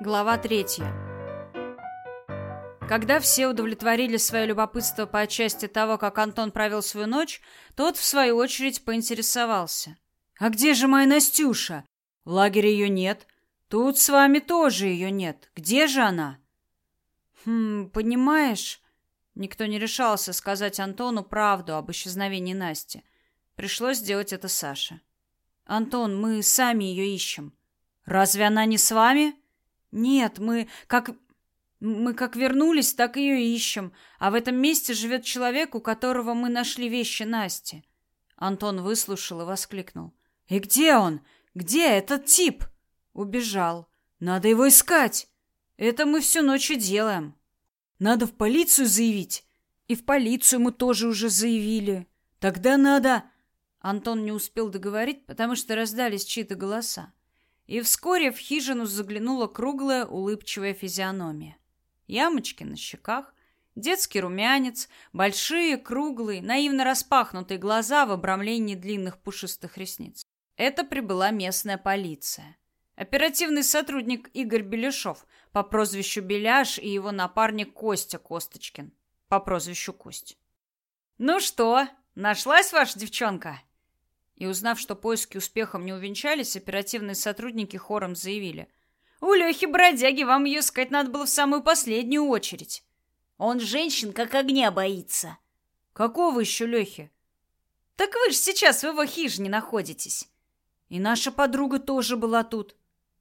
Глава третья. Когда все удовлетворили свое любопытство по части того, как Антон провел свою ночь, тот, в свою очередь, поинтересовался. «А где же моя Настюша? В лагере ее нет. Тут с вами тоже ее нет. Где же она?» «Хм, понимаешь...» Никто не решался сказать Антону правду об исчезновении Насти. Пришлось сделать это Саше. «Антон, мы сами ее ищем». «Разве она не с вами?» Нет, мы как мы как вернулись, так ее ищем, а в этом месте живет человек, у которого мы нашли вещи Насти. Антон выслушал и воскликнул: "И где он? Где этот тип?" Убежал. Надо его искать. Это мы всю ночь и делаем. Надо в полицию заявить. И в полицию мы тоже уже заявили. Тогда надо Антон не успел договорить, потому что раздались чьи-то голоса и вскоре в хижину заглянула круглая улыбчивая физиономия. Ямочки на щеках, детский румянец, большие, круглые, наивно распахнутые глаза в обрамлении длинных пушистых ресниц. Это прибыла местная полиция. Оперативный сотрудник Игорь Беляшов по прозвищу Беляш и его напарник Костя Косточкин по прозвищу Кость. «Ну что, нашлась ваша девчонка?» И узнав, что поиски успехом не увенчались, оперативные сотрудники хором заявили. «У Лехи бродяги вам ее искать надо было в самую последнюю очередь. Он женщин как огня боится». «Какого еще Лехи?» «Так вы же сейчас в его хижине находитесь». «И наша подруга тоже была тут».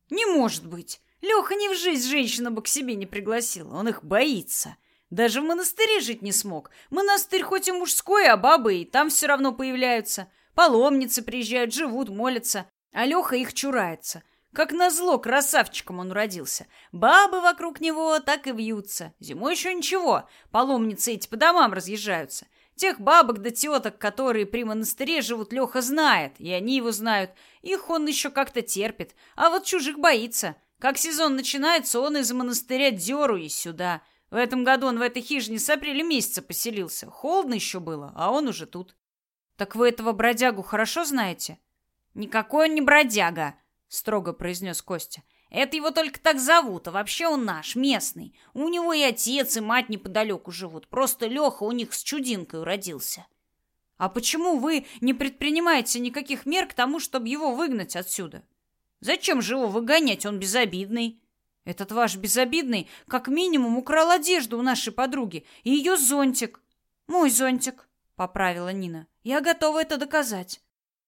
«Не может быть. Леха ни в жизнь женщину бы к себе не пригласил. Он их боится». Даже в монастыре жить не смог. Монастырь хоть и мужской, а бабы и там все равно появляются. Паломницы приезжают, живут, молятся, а Леха их чурается. Как назло, красавчиком он родился. Бабы вокруг него так и вьются. Зимой еще ничего, паломницы эти по домам разъезжаются. Тех бабок да теток, которые при монастыре живут, Леха знает, и они его знают. Их он еще как-то терпит, а вот чужих боится. Как сезон начинается, он из монастыря деру и сюда. В этом году он в этой хижине с апреля месяца поселился. Холодно еще было, а он уже тут. Так вы этого бродягу хорошо знаете? Никакой он не бродяга, строго произнес Костя. Это его только так зовут, а вообще он наш, местный. У него и отец, и мать неподалеку живут. Просто Леха у них с чудинкой уродился. А почему вы не предпринимаете никаких мер к тому, чтобы его выгнать отсюда? Зачем же его выгонять? Он безобидный. Этот ваш безобидный, как минимум, украл одежду у нашей подруги и ее зонтик. Мой зонтик поправила Нина. Я готова это доказать.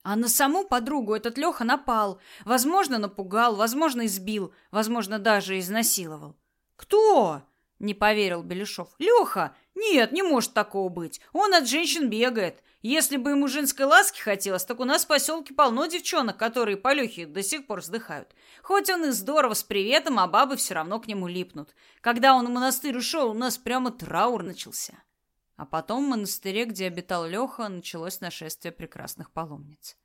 А на саму подругу этот Леха напал, возможно, напугал, возможно, избил, возможно, даже изнасиловал. Кто? Не поверил Беляшов. Леха? Нет, не может такого быть. Он от женщин бегает. Если бы ему женской ласки хотелось, так у нас в поселке полно девчонок, которые по Лехе до сих пор вздыхают. Хоть он и здорово с приветом, а бабы все равно к нему липнут. Когда он в монастырь ушел, у нас прямо траур начался. А потом в монастыре, где обитал Леха, началось нашествие прекрасных паломниц.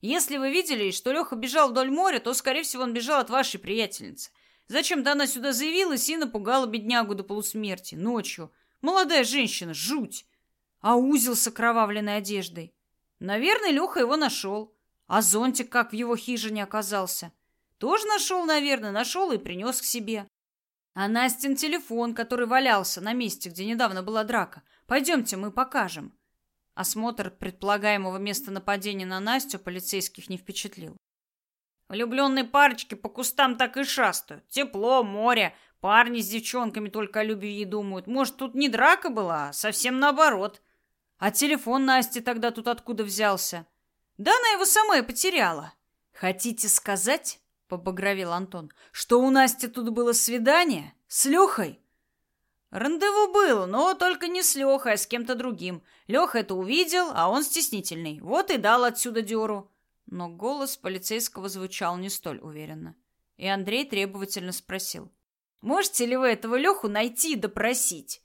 Если вы видели, что Леха бежал вдоль моря, то, скорее всего, он бежал от вашей приятельницы. Зачем-то она сюда заявилась и напугала беднягу до полусмерти ночью. Молодая женщина, жуть. А узел с окровавленной одеждой. Наверное, Леха его нашел. А зонтик как в его хижине оказался. Тоже нашел, наверное, нашел и принес к себе. А Настин телефон, который валялся на месте, где недавно была драка, Пойдемте, мы покажем. Осмотр предполагаемого места нападения на Настю полицейских не впечатлил. Влюбленные парочки по кустам так и шастают. Тепло, море, парни с девчонками только о любви думают. Может, тут не драка была, а совсем наоборот. А телефон Насти тогда тут откуда взялся? Да она его сама и потеряла. Хотите сказать, побагровел Антон, что у Насти тут было свидание с Лехой? Рандеву было, но только не с Лехой, а с кем-то другим. Леха это увидел, а он стеснительный. Вот и дал отсюда дёру. Но голос полицейского звучал не столь уверенно. И Андрей требовательно спросил. «Можете ли вы этого Леху найти и допросить?»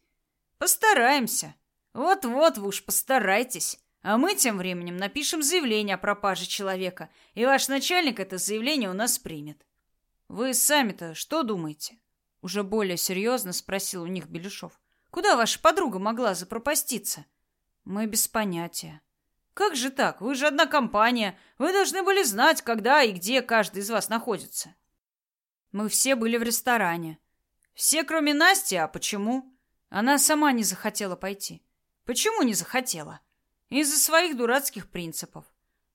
«Постараемся. Вот-вот вы уж постарайтесь. А мы тем временем напишем заявление о пропаже человека, и ваш начальник это заявление у нас примет. Вы сами-то что думаете?» Уже более серьезно спросил у них Белюшов. Куда ваша подруга могла запропаститься? Мы без понятия. Как же так? Вы же одна компания. Вы должны были знать, когда и где каждый из вас находится. Мы все были в ресторане. Все, кроме Насти, а почему? Она сама не захотела пойти. Почему не захотела? Из-за своих дурацких принципов.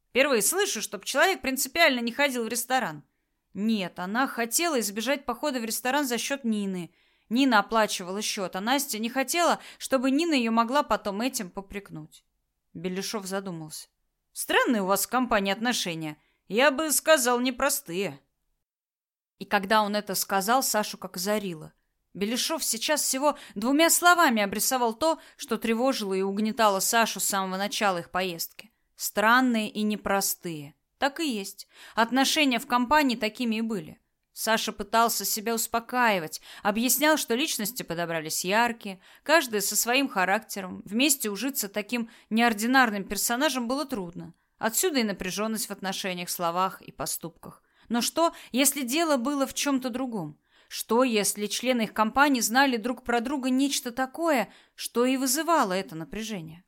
Впервые слышу, чтобы человек принципиально не ходил в ресторан. Нет, она хотела избежать похода в ресторан за счет Нины. Нина оплачивала счет, а Настя не хотела, чтобы Нина ее могла потом этим попрекнуть. Беляшов задумался. Странные у вас с компанией отношения. Я бы сказал, непростые. И когда он это сказал, Сашу как озарило. Беляшов сейчас всего двумя словами обрисовал то, что тревожило и угнетало Сашу с самого начала их поездки. Странные и непростые. Так и есть. Отношения в компании такими и были. Саша пытался себя успокаивать, объяснял, что личности подобрались яркие, каждая со своим характером. Вместе ужиться таким неординарным персонажем было трудно. Отсюда и напряженность в отношениях, словах и поступках. Но что, если дело было в чем-то другом? Что, если члены их компании знали друг про друга нечто такое, что и вызывало это напряжение?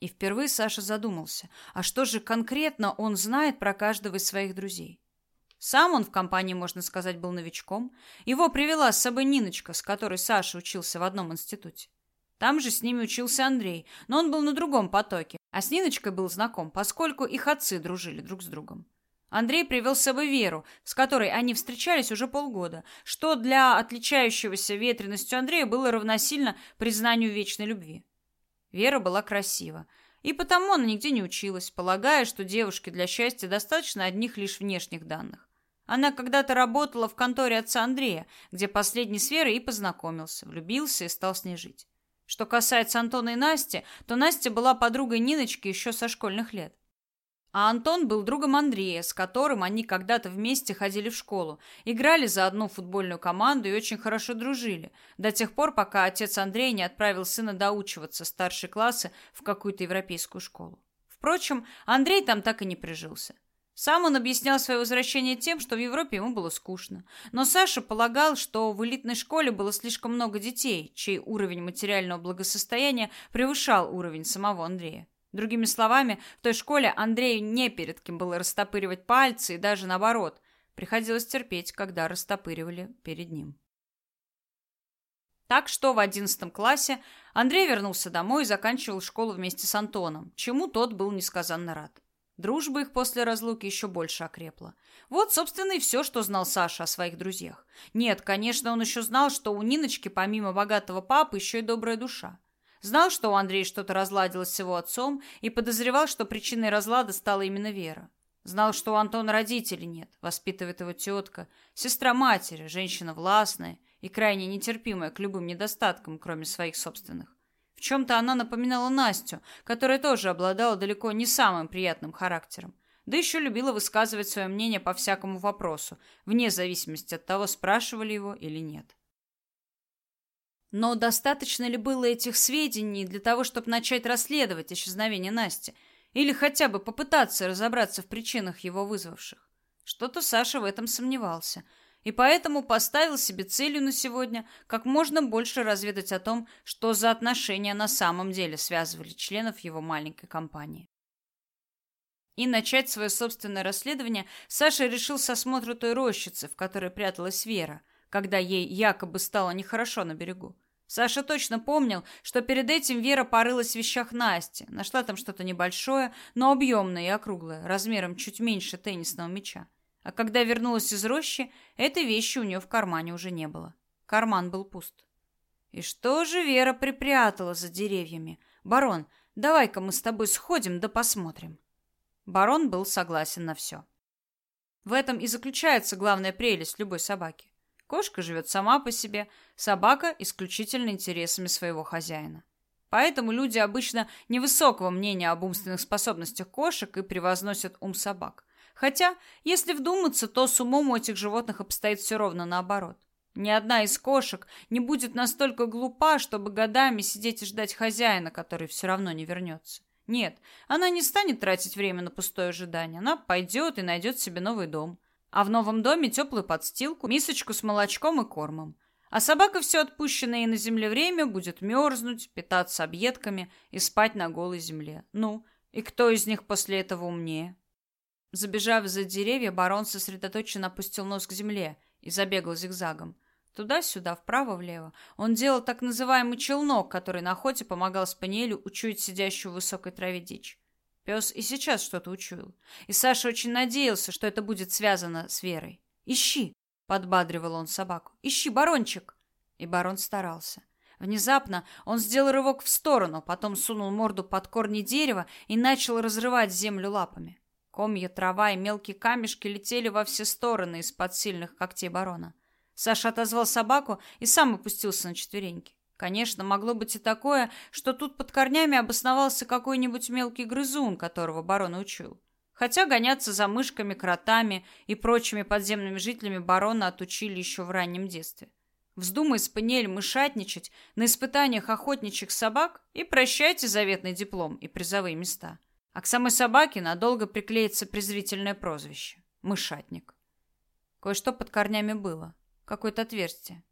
И впервые Саша задумался, а что же конкретно он знает про каждого из своих друзей? Сам он в компании, можно сказать, был новичком. Его привела с собой Ниночка, с которой Саша учился в одном институте. Там же с ними учился Андрей, но он был на другом потоке, а с Ниночкой был знаком, поскольку их отцы дружили друг с другом. Андрей привел с собой Веру, с которой они встречались уже полгода, что для отличающегося ветренностью Андрея было равносильно признанию вечной любви. Вера была красива, и потому она нигде не училась, полагая, что девушке для счастья достаточно одних лишь внешних данных. Она когда-то работала в конторе отца Андрея, где последний с Верой и познакомился, влюбился и стал с ней жить. Что касается Антона и Насти, то Настя была подругой Ниночки еще со школьных лет. А Антон был другом Андрея, с которым они когда-то вместе ходили в школу, играли за одну футбольную команду и очень хорошо дружили, до тех пор, пока отец Андрея не отправил сына доучиваться старшей классы в какую-то европейскую школу. Впрочем, Андрей там так и не прижился. Сам он объяснял свое возвращение тем, что в Европе ему было скучно. Но Саша полагал, что в элитной школе было слишком много детей, чей уровень материального благосостояния превышал уровень самого Андрея. Другими словами, в той школе Андрею не перед кем было растопыривать пальцы, и даже наоборот, приходилось терпеть, когда растопыривали перед ним. Так что в одиннадцатом классе Андрей вернулся домой и заканчивал школу вместе с Антоном, чему тот был несказанно рад. Дружба их после разлуки еще больше окрепла. Вот, собственно, и все, что знал Саша о своих друзьях. Нет, конечно, он еще знал, что у Ниночки, помимо богатого папы, еще и добрая душа. Знал, что у Андрея что-то разладилось с его отцом, и подозревал, что причиной разлада стала именно Вера. Знал, что у Антона родителей нет, воспитывает его тетка, сестра матери, женщина властная и крайне нетерпимая к любым недостаткам, кроме своих собственных. В чем-то она напоминала Настю, которая тоже обладала далеко не самым приятным характером, да еще любила высказывать свое мнение по всякому вопросу, вне зависимости от того, спрашивали его или нет. Но достаточно ли было этих сведений для того, чтобы начать расследовать исчезновение Насти? Или хотя бы попытаться разобраться в причинах его вызвавших? Что-то Саша в этом сомневался. И поэтому поставил себе целью на сегодня как можно больше разведать о том, что за отношения на самом деле связывали членов его маленькой компании. И начать свое собственное расследование Саша решил с осмотра той рощицы, в которой пряталась Вера, когда ей якобы стало нехорошо на берегу. Саша точно помнил, что перед этим Вера порылась в вещах Насти, нашла там что-то небольшое, но объемное и округлое, размером чуть меньше теннисного мяча. А когда вернулась из рощи, этой вещи у нее в кармане уже не было. Карман был пуст. И что же Вера припрятала за деревьями? Барон, давай-ка мы с тобой сходим да посмотрим. Барон был согласен на все. В этом и заключается главная прелесть любой собаки. Кошка живет сама по себе, собака исключительно интересами своего хозяина. Поэтому люди обычно невысокого мнения об умственных способностях кошек и превозносят ум собак. Хотя, если вдуматься, то с умом у этих животных обстоит все ровно наоборот. Ни одна из кошек не будет настолько глупа, чтобы годами сидеть и ждать хозяина, который все равно не вернется. Нет, она не станет тратить время на пустое ожидание. Она пойдет и найдет себе новый дом. А в новом доме теплую подстилку, мисочку с молочком и кормом. А собака все отпущенное ей на земле время будет мерзнуть, питаться объедками и спать на голой земле. Ну, и кто из них после этого умнее? Забежав за деревья, барон сосредоточенно опустил нос к земле и забегал зигзагом. Туда-сюда, вправо-влево. Он делал так называемый челнок, который на охоте помогал спаниелю учуять сидящую в высокой траве дичь. Пес и сейчас что-то учуял. И Саша очень надеялся, что это будет связано с Верой. «Ищи!» — подбадривал он собаку. «Ищи, барончик!» И барон старался. Внезапно он сделал рывок в сторону, потом сунул морду под корни дерева и начал разрывать землю лапами. Комья, трава и мелкие камешки летели во все стороны из-под сильных когтей барона. Саша отозвал собаку и сам опустился на четвереньки. Конечно, могло быть и такое, что тут под корнями обосновался какой-нибудь мелкий грызун, которого барон учил. Хотя гоняться за мышками, кротами и прочими подземными жителями барона отучили еще в раннем детстве. Вздумай спаниель мышатничать на испытаниях охотничьих собак и прощайте заветный диплом и призовые места. А к самой собаке надолго приклеится презрительное прозвище – мышатник. Кое-что под корнями было, какое-то отверстие.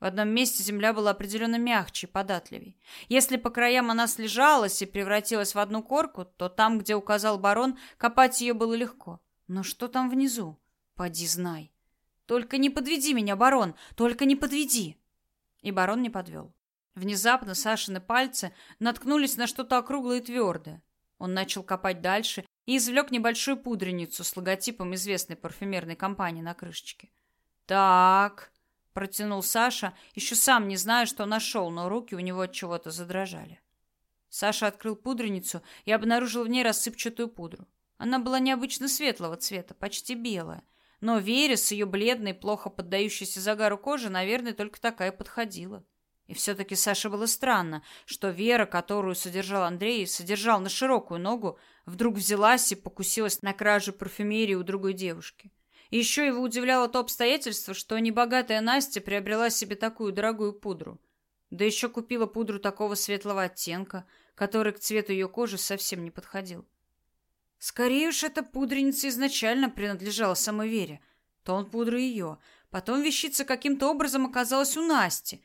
В одном месте земля была определенно мягче и податливей. Если по краям она слежалась и превратилась в одну корку, то там, где указал барон, копать ее было легко. Но что там внизу? Поди знай. Только не подведи меня, барон, только не подведи. И барон не подвел. Внезапно Сашины пальцы наткнулись на что-то округлое и твердое. Он начал копать дальше и извлек небольшую пудреницу с логотипом известной парфюмерной компании на крышечке. Так, протянул Саша, еще сам не зная, что нашел, но руки у него от чего-то задрожали. Саша открыл пудреницу и обнаружил в ней рассыпчатую пудру. Она была необычно светлого цвета, почти белая, но Вере с ее бледной, плохо поддающейся загару кожи, наверное, только такая подходила. И все-таки Саше было странно, что Вера, которую содержал Андрей, содержал на широкую ногу, вдруг взялась и покусилась на краже парфюмерии у другой девушки. Еще его удивляло то обстоятельство, что небогатая Настя приобрела себе такую дорогую пудру. Да еще купила пудру такого светлого оттенка, который к цвету ее кожи совсем не подходил. Скорее уж эта пудреница изначально принадлежала самой Вере. Тон пудры ее. Потом вещица каким-то образом оказалась у Насти.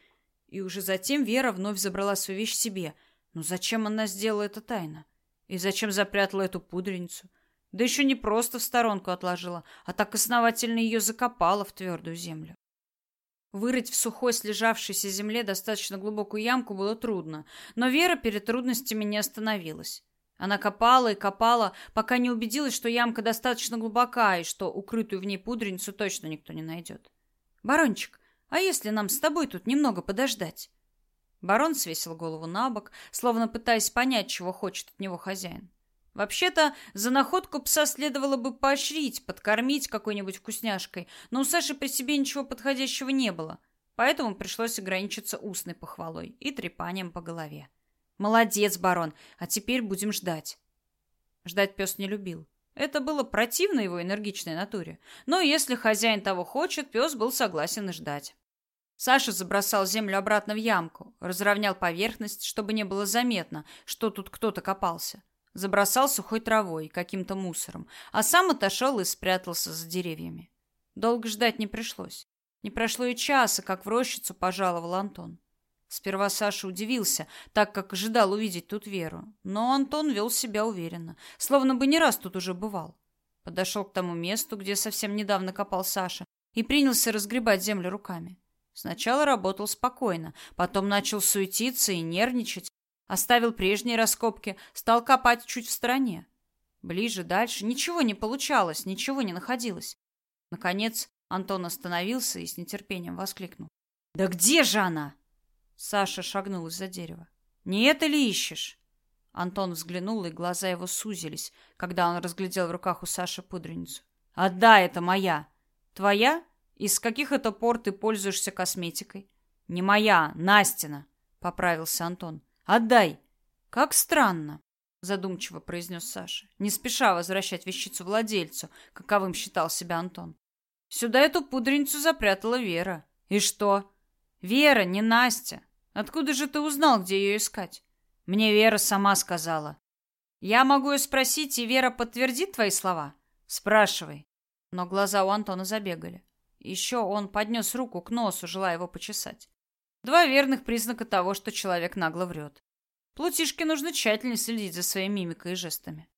И уже затем Вера вновь забрала свою вещь себе. Но зачем она сделала это тайно? И зачем запрятала эту пудреницу? Да еще не просто в сторонку отложила, а так основательно ее закопала в твердую землю. Вырыть в сухой слежавшейся земле достаточно глубокую ямку было трудно, но Вера перед трудностями не остановилась. Она копала и копала, пока не убедилась, что ямка достаточно глубока и что укрытую в ней пудреницу точно никто не найдет. «Барончик, а если нам с тобой тут немного подождать?» Барон свесил голову на бок, словно пытаясь понять, чего хочет от него хозяин. Вообще-то, за находку пса следовало бы поощрить, подкормить какой-нибудь вкусняшкой, но у Саши при себе ничего подходящего не было, поэтому пришлось ограничиться устной похвалой и трепанием по голове. «Молодец, барон, а теперь будем ждать». Ждать пес не любил. Это было противно его энергичной натуре, но если хозяин того хочет, пес был согласен и ждать. Саша забросал землю обратно в ямку, разровнял поверхность, чтобы не было заметно, что тут кто-то копался забросал сухой травой, каким-то мусором, а сам отошел и спрятался за деревьями. Долго ждать не пришлось. Не прошло и часа, как в рощицу пожаловал Антон. Сперва Саша удивился, так как ожидал увидеть тут Веру, но Антон вел себя уверенно, словно бы не раз тут уже бывал. Подошел к тому месту, где совсем недавно копал Саша, и принялся разгребать землю руками. Сначала работал спокойно, потом начал суетиться и нервничать, Оставил прежние раскопки, стал копать чуть в стороне. Ближе, дальше ничего не получалось, ничего не находилось. Наконец Антон остановился и с нетерпением воскликнул: "Да где же она?" Саша шагнул из-за дерева. "Не это ли ищешь?" Антон взглянул, и глаза его сузились, когда он разглядел в руках у Саши пудреницу. «Отдай, это моя!» «Твоя? Из каких это пор ты пользуешься косметикой?» «Не моя, Настина!» — поправился Антон. Отдай. Как странно, задумчиво произнес Саша, не спеша возвращать вещицу владельцу, каковым считал себя Антон. Сюда эту пудреницу запрятала Вера. И что? Вера, не Настя. Откуда же ты узнал, где ее искать? Мне Вера сама сказала. Я могу ее спросить, и Вера подтвердит твои слова? Спрашивай. Но глаза у Антона забегали. Еще он поднес руку к носу, желая его почесать. Два верных признака того, что человек нагло врет. Плутишке нужно тщательно следить за своей мимикой и жестами.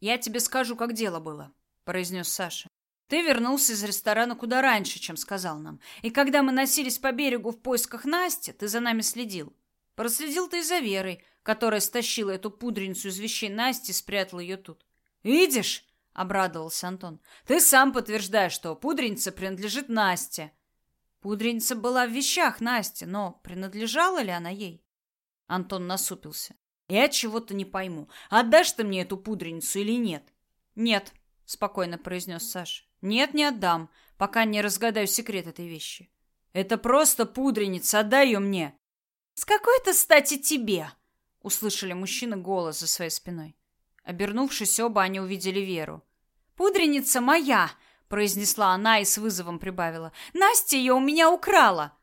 Я тебе скажу, как дело было. произнес Саша. Ты вернулся из ресторана куда раньше, чем сказал нам. И когда мы носились по берегу в поисках Насти, ты за нами следил. Проследил ты и за Верой, которая стащила эту пудреницу из вещей Насти и спрятала ее тут. Видишь? обрадовался Антон. Ты сам подтверждаешь, что пудреница принадлежит Насте. Пудреница была в вещах Насти, но принадлежала ли она ей? Антон насупился. Я чего-то не пойму. Отдашь ты мне эту пудреницу или нет? Нет, спокойно произнес Саш. Нет, не отдам, пока не разгадаю секрет этой вещи. Это просто пудреница, отдай ее мне. С какой-то стати тебе? Услышали мужчины голос за своей спиной. Обернувшись, оба они увидели Веру. «Пудреница моя!» — произнесла она и с вызовом прибавила. «Настя ее у меня украла!»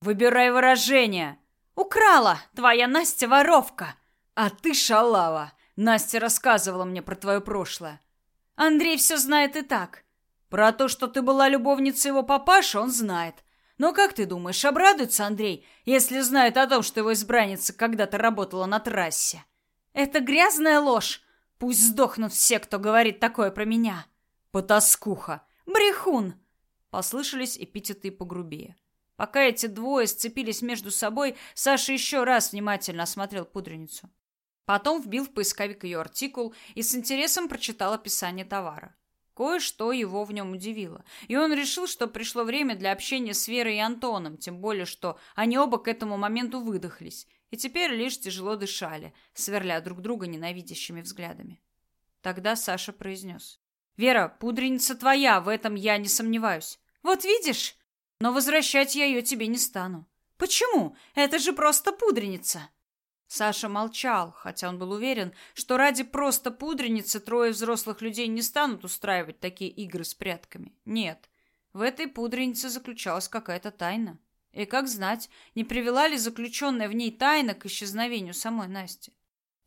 «Выбирай выражение!» «Украла! Твоя Настя воровка!» «А ты шалава! Настя рассказывала мне про твое прошлое!» «Андрей все знает и так!» «Про то, что ты была любовницей его папаши, он знает!» Но как ты думаешь, обрадуется Андрей, если знает о том, что его избранница когда-то работала на трассе? Это грязная ложь. Пусть сдохнут все, кто говорит такое про меня. Потаскуха. Брехун. Послышались эпитеты погрубее. Пока эти двое сцепились между собой, Саша еще раз внимательно осмотрел пудреницу. Потом вбил в поисковик ее артикул и с интересом прочитал описание товара. Кое-что его в нем удивило, и он решил, что пришло время для общения с Верой и Антоном, тем более, что они оба к этому моменту выдохлись, и теперь лишь тяжело дышали, сверля друг друга ненавидящими взглядами. Тогда Саша произнес. «Вера, пудреница твоя, в этом я не сомневаюсь. Вот видишь? Но возвращать я ее тебе не стану. Почему? Это же просто пудреница!» Саша молчал, хотя он был уверен, что ради просто пудреницы трое взрослых людей не станут устраивать такие игры с прятками. Нет, в этой пудренице заключалась какая-то тайна. И как знать, не привела ли заключенная в ней тайна к исчезновению самой Насти.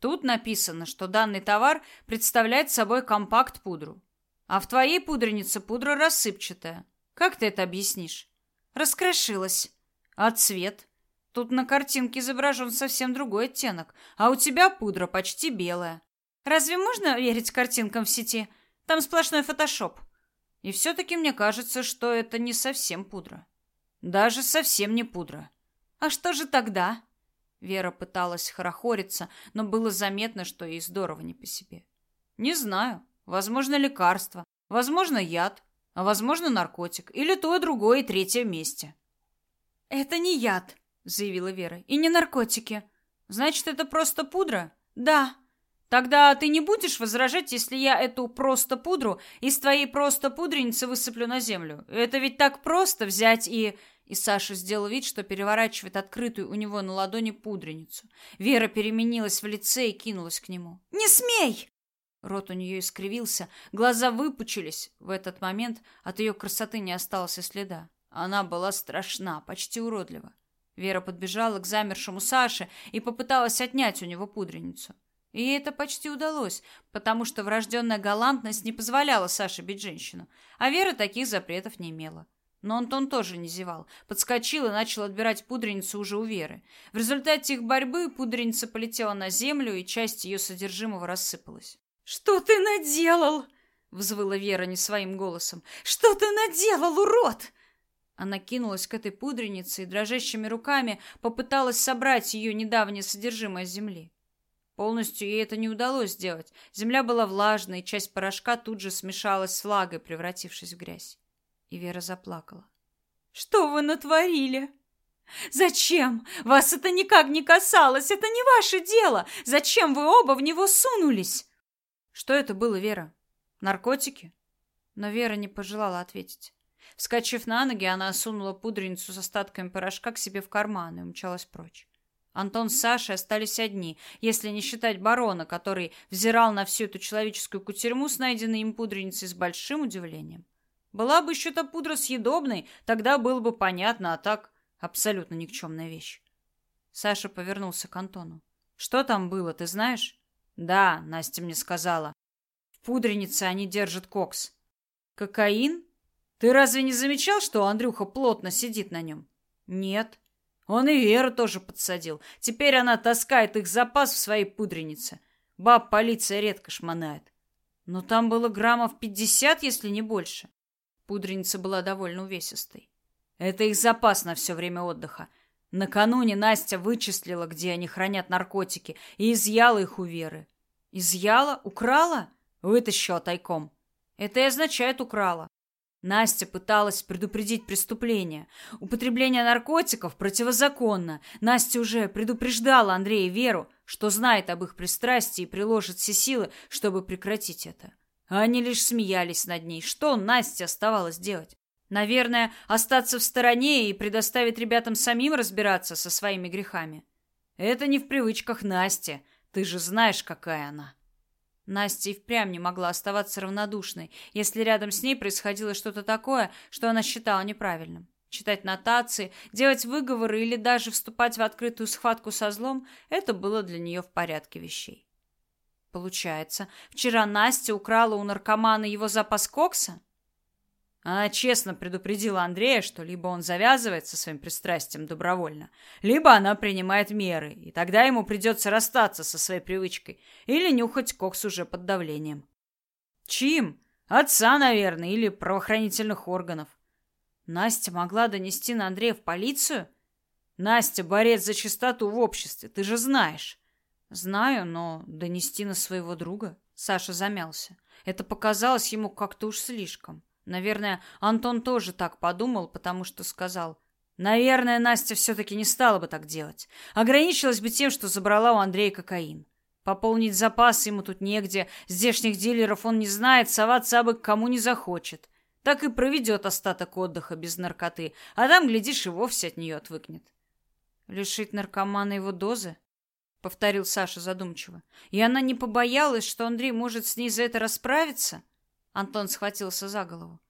Тут написано, что данный товар представляет собой компакт-пудру. А в твоей пудренице пудра рассыпчатая. Как ты это объяснишь? Раскрошилась. А цвет? Тут на картинке изображен совсем другой оттенок, а у тебя пудра почти белая. Разве можно верить картинкам в сети? Там сплошной фотошоп. И все-таки мне кажется, что это не совсем пудра. Даже совсем не пудра. А что же тогда? Вера пыталась хорохориться, но было заметно, что ей здорово не по себе. Не знаю. Возможно, лекарство. Возможно, яд. А возможно, наркотик. Или то, и другое, и третье вместе. Это не яд, заявила Вера. И не наркотики. Значит, это просто пудра? Да. Тогда ты не будешь возражать, если я эту просто пудру из твоей просто пудреницы высыплю на землю? Это ведь так просто взять и и Саша сделал вид, что переворачивает открытую у него на ладони пудреницу. Вера переменилась в лице и кинулась к нему. «Не смей!» Рот у нее искривился, глаза выпучились. В этот момент от ее красоты не осталось и следа. Она была страшна, почти уродлива. Вера подбежала к замершему Саше и попыталась отнять у него пудреницу. И ей это почти удалось, потому что врожденная галантность не позволяла Саше бить женщину, а Вера таких запретов не имела. Но Антон тоже не зевал. Подскочил и начал отбирать пудреницу уже у Веры. В результате их борьбы пудреница полетела на землю, и часть ее содержимого рассыпалась. «Что ты наделал?» — взвыла Вера не своим голосом. «Что ты наделал, урод?» Она кинулась к этой пудренице и дрожащими руками попыталась собрать ее недавнее содержимое земли. Полностью ей это не удалось сделать. Земля была влажной, часть порошка тут же смешалась с влагой, превратившись в грязь. И Вера заплакала. «Что вы натворили?» «Зачем? Вас это никак не касалось, это не ваше дело! Зачем вы оба в него сунулись?» «Что это было, Вера? Наркотики?» Но Вера не пожелала ответить. Вскочив на ноги, она сунула пудреницу с остатками порошка к себе в карман и умчалась прочь. Антон с Сашей остались одни, если не считать барона, который взирал на всю эту человеческую кутерьму с найденной им пудреницей с большим удивлением. Была бы еще та пудра съедобной, тогда было бы понятно, а так абсолютно никчемная вещь. Саша повернулся к Антону. Что там было, ты знаешь? Да, Настя мне сказала. В пудренице они держат кокс. Кокаин? Ты разве не замечал, что Андрюха плотно сидит на нем? Нет. Он и Веру тоже подсадил. Теперь она таскает их запас в своей пудренице. Баб полиция редко шмонает. Но там было граммов пятьдесят, если не больше. Пудреница была довольно увесистой. Это их запас на все время отдыха. Накануне Настя вычислила, где они хранят наркотики, и изъяла их у Веры. Изъяла? Украла? Вытащила тайком. Это и означает украла. Настя пыталась предупредить преступление. Употребление наркотиков противозаконно. Настя уже предупреждала Андрея и Веру, что знает об их пристрастии и приложит все силы, чтобы прекратить это. Они лишь смеялись над ней. Что Насте оставалось делать? Наверное, остаться в стороне и предоставить ребятам самим разбираться со своими грехами. Это не в привычках Насти. Ты же знаешь, какая она. Настя и впрямь не могла оставаться равнодушной, если рядом с ней происходило что-то такое, что она считала неправильным. Читать нотации, делать выговоры или даже вступать в открытую схватку со злом – это было для нее в порядке вещей. Получается, вчера Настя украла у наркомана его запас кокса? Она честно предупредила Андрея, что либо он завязывает со своим пристрастием добровольно, либо она принимает меры, и тогда ему придется расстаться со своей привычкой или нюхать кокс уже под давлением. Чьим? Отца, наверное, или правоохранительных органов. Настя могла донести на Андрея в полицию? Настя борец за чистоту в обществе, ты же знаешь. Знаю, но донести на своего друга? Саша замялся. Это показалось ему как-то уж слишком. Наверное, Антон тоже так подумал, потому что сказал: "Наверное, Настя все таки не стала бы так делать. Ограничилась бы тем, что забрала у Андрея кокаин. Пополнить запас ему тут негде, здешних дилеров он не знает, соваться абы к кому не захочет. Так и проведет остаток отдыха без наркоты, а там глядишь и вовсе от нее отвыкнет". Лишить наркомана его дозы? повторил Саша задумчиво. И она не побоялась, что Андрей может с ней за это расправиться? Антон схватился за голову.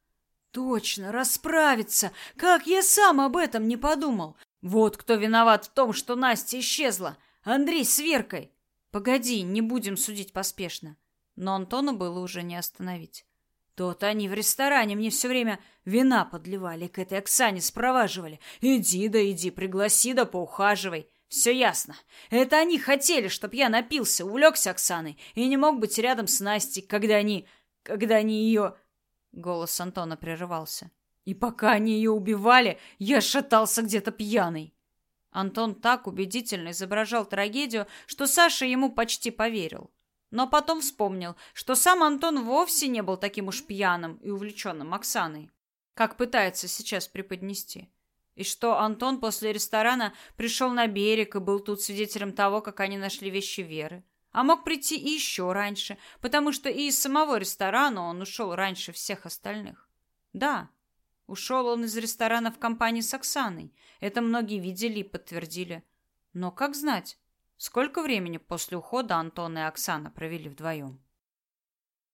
Точно, расправиться. Как я сам об этом не подумал? Вот кто виноват в том, что Настя исчезла. Андрей с Веркой. Погоди, не будем судить поспешно. Но Антону было уже не остановить. Тот они в ресторане мне все время вина подливали, к этой Оксане спроваживали. Иди да иди, пригласи да поухаживай. Все ясно. Это они хотели, чтоб я напился, увлекся Оксаной и не мог быть рядом с Настей, когда они когда они ее...» Голос Антона прерывался. «И пока они ее убивали, я шатался где-то пьяный». Антон так убедительно изображал трагедию, что Саша ему почти поверил. Но потом вспомнил, что сам Антон вовсе не был таким уж пьяным и увлеченным Оксаной, как пытается сейчас преподнести. И что Антон после ресторана пришел на берег и был тут свидетелем того, как они нашли вещи Веры. А мог прийти и еще раньше, потому что и из самого ресторана он ушел раньше всех остальных. Да, ушел он из ресторана в компании с Оксаной. Это многие видели и подтвердили. Но как знать, сколько времени после ухода Антон и Оксана провели вдвоем?